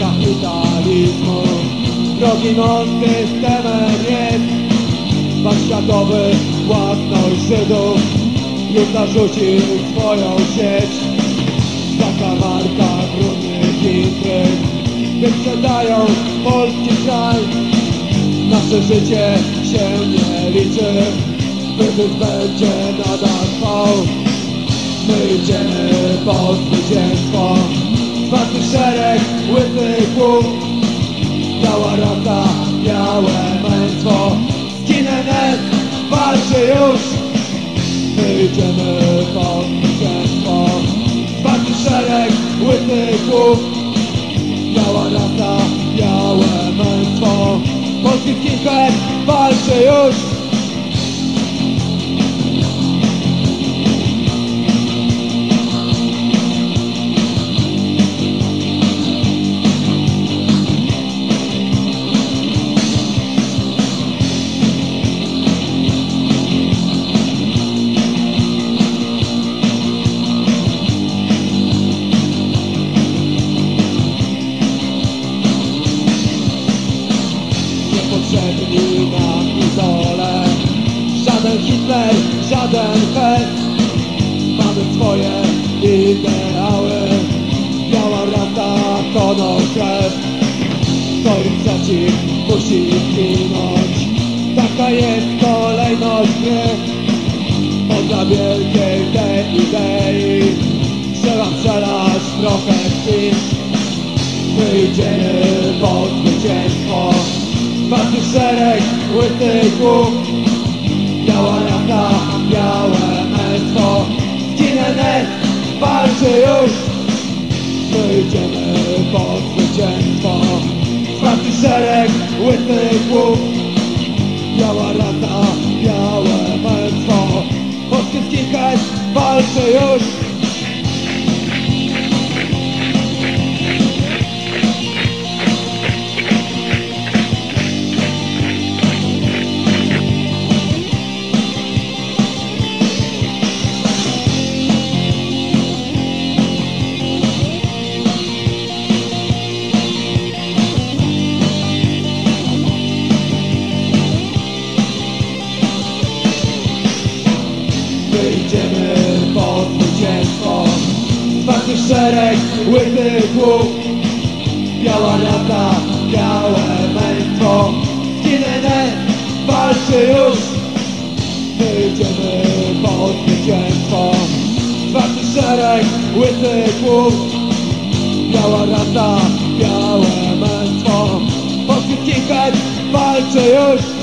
kapitalizmu Drogim on systemem jest. Bank Światowy własność Żydów Już narzucił swoją sieć. Taka marka brudnych intryg Wyprzedają polski kraj. Nasze życie się nie liczy Wyzysk będzie nadal trwał. My idziemy po zwycięstwo Czwarty szereg, łysych głów Biała rasa, białe męstwo Skinhead walczy już. My idziemy po zwycięstwo Czwarty szereg, łysych głów Biała rasa, białe męstwo Polski skinhead walczy Żaden Hitler, żaden Hess Mamy swoje ideały. Biała rasa to nasz krew. Stoi przeciw, musi zginąć Taka jest kolejność gry. Poza wielkiej tej idei. Trzeba przelać trochę krwi Wyjdziemy po zwycięstwo. Czwarty szereg, łysych Biała rasa, białe męstwo Skinhead walczy już. Wyjdziemy po zwycięstwo. Czwarty szereg, łysych głów. Biała rasa, białe męstwo Polski skinhead walczy już Wyjdziemy po zwycięstwo. Czwarty szereg, łysych głów Biała rasa, białe męstwo Skinhead walczy już. Wyjdziemy po zwycięstwo. Czwarty szereg, łysych głów Biała rasa, białe męstwo Polski skinhead walczy już